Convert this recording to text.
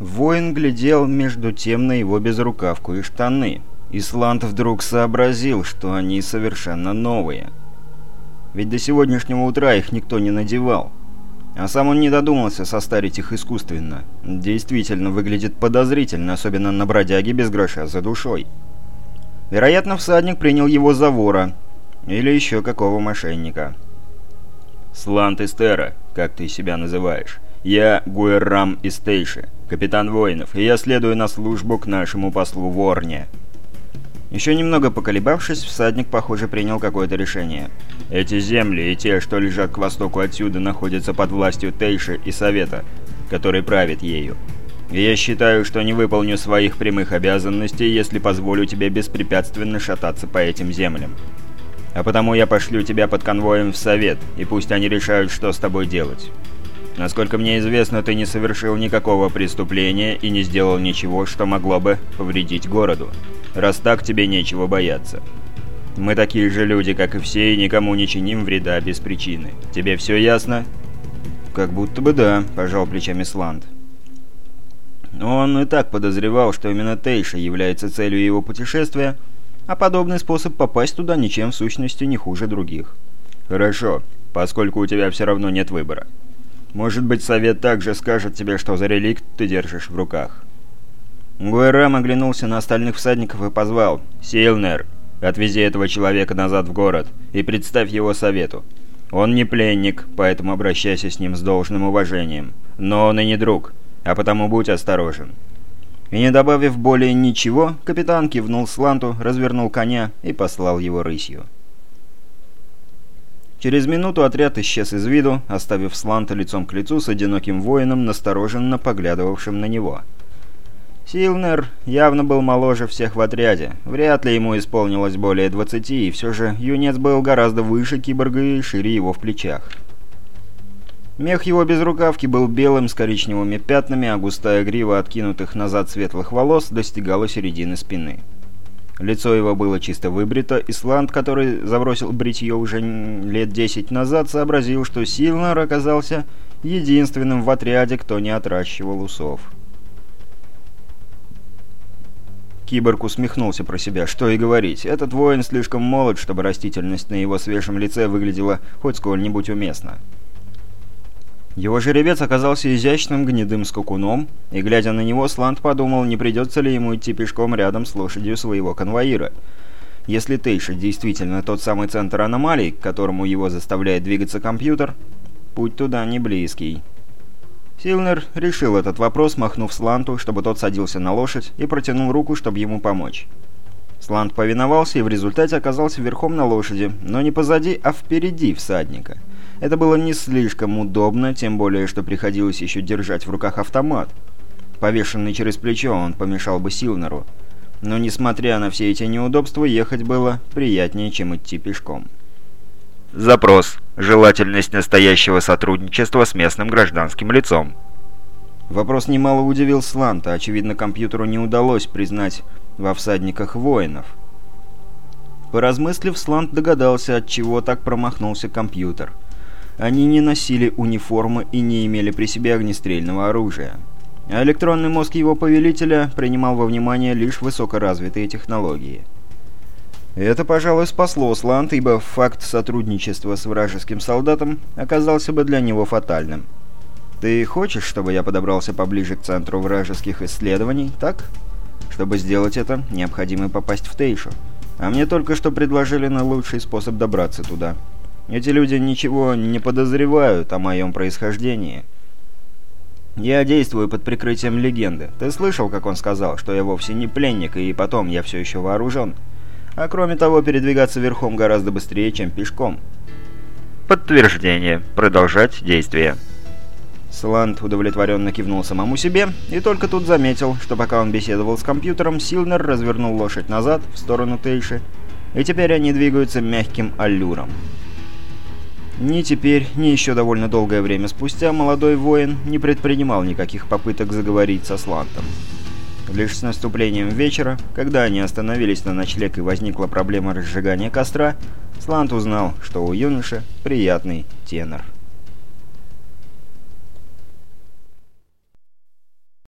Воин глядел между тем на его безрукавку и штаны. Исланд вдруг сообразил, что они совершенно новые. Ведь до сегодняшнего утра их никто не надевал. А сам он не додумался состарить их искусственно. Действительно, выглядит подозрительно, особенно на бродяге без гроша за душой. Вероятно, всадник принял его за вора. Или еще какого мошенника. «Слант Эстера, как ты себя называешь. Я Гуэррам Истейши, капитан воинов, и я следую на службу к нашему послу Ворне». Еще немного поколебавшись, всадник, похоже, принял какое-то решение. Эти земли и те, что лежат к востоку отсюда, находятся под властью Тейши и Совета, который правит ею. И я считаю, что не выполню своих прямых обязанностей, если позволю тебе беспрепятственно шататься по этим землям. А потому я пошлю тебя под конвоем в Совет, и пусть они решают, что с тобой делать. Насколько мне известно, ты не совершил никакого преступления и не сделал ничего, что могло бы повредить городу. Раз так, тебе нечего бояться. Мы такие же люди, как и все, и никому не чиним вреда без причины. Тебе все ясно?» «Как будто бы да», – пожал плечами Сланд. Он и так подозревал, что именно Тейша является целью его путешествия, а подобный способ попасть туда ничем в сущности не хуже других. «Хорошо, поскольку у тебя все равно нет выбора. Может быть, совет также скажет тебе, что за реликт ты держишь в руках». Гуэрам оглянулся на остальных всадников и позвал «Силнер, отвези этого человека назад в город и представь его совету. Он не пленник, поэтому обращайся с ним с должным уважением. Но он и не друг, а потому будь осторожен». И не добавив более ничего, капитан кивнул Сланту, развернул коня и послал его рысью. Через минуту отряд исчез из виду, оставив Сланта лицом к лицу с одиноким воином, настороженно поглядывавшим на него – Силнер явно был моложе всех в отряде. Вряд ли ему исполнилось более 20, и все же юнец был гораздо выше киборга и шире его в плечах. Мех его без рукавки был белым с коричневыми пятнами, а густая грива откинутых назад светлых волос достигала середины спины. Лицо его было чисто выбрито, и Сланд, который забросил бритье уже лет десять назад, сообразил, что Силнер оказался единственным в отряде, кто не отращивал усов. Киборг усмехнулся про себя. Что и говорить, этот воин слишком молод, чтобы растительность на его свежем лице выглядела хоть сколь-нибудь уместно. Его жеребец оказался изящным гнедым скакуном, и, глядя на него, Сланд подумал, не придется ли ему идти пешком рядом с лошадью своего конвоира. Если Тейша действительно тот самый центр аномалий, к которому его заставляет двигаться компьютер, путь туда не близкий. Силнер решил этот вопрос, махнув Сланту, чтобы тот садился на лошадь, и протянул руку, чтобы ему помочь. Слант повиновался и в результате оказался верхом на лошади, но не позади, а впереди всадника. Это было не слишком удобно, тем более, что приходилось еще держать в руках автомат. Повешенный через плечо, он помешал бы Силнеру. Но, несмотря на все эти неудобства, ехать было приятнее, чем идти пешком. Запрос. Желательность настоящего сотрудничества с местным гражданским лицом. Вопрос немало удивил Сланта. Очевидно, компьютеру не удалось признать во всадниках воинов. Поразмыслив, Слант догадался, от чего так промахнулся компьютер. Они не носили униформы и не имели при себе огнестрельного оружия. А электронный мозг его повелителя принимал во внимание лишь высокоразвитые технологии. Это, пожалуй, спасло Сланд, ибо факт сотрудничества с вражеским солдатом оказался бы для него фатальным. Ты хочешь, чтобы я подобрался поближе к центру вражеских исследований, так? Чтобы сделать это, необходимо попасть в Тейшу. А мне только что предложили на лучший способ добраться туда. Эти люди ничего не подозревают о моем происхождении. Я действую под прикрытием легенды. Ты слышал, как он сказал, что я вовсе не пленник, и потом я все еще вооружен?» А кроме того, передвигаться верхом гораздо быстрее, чем пешком. Подтверждение. Продолжать действие. Сланд удовлетворенно кивнул самому себе и только тут заметил, что пока он беседовал с компьютером, Силнер развернул лошадь назад, в сторону Тейши, и теперь они двигаются мягким аллюром. Ни теперь, ни еще довольно долгое время спустя молодой воин не предпринимал никаких попыток заговорить со Слантом. Лишь с наступлением вечера, когда они остановились на ночлег и возникла проблема разжигания костра, Слант узнал, что у юноши приятный тенор.